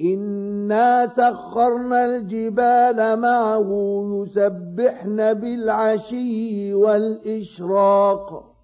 إنا سخرنا الجبال معه يسبحن بالعشي والإشراق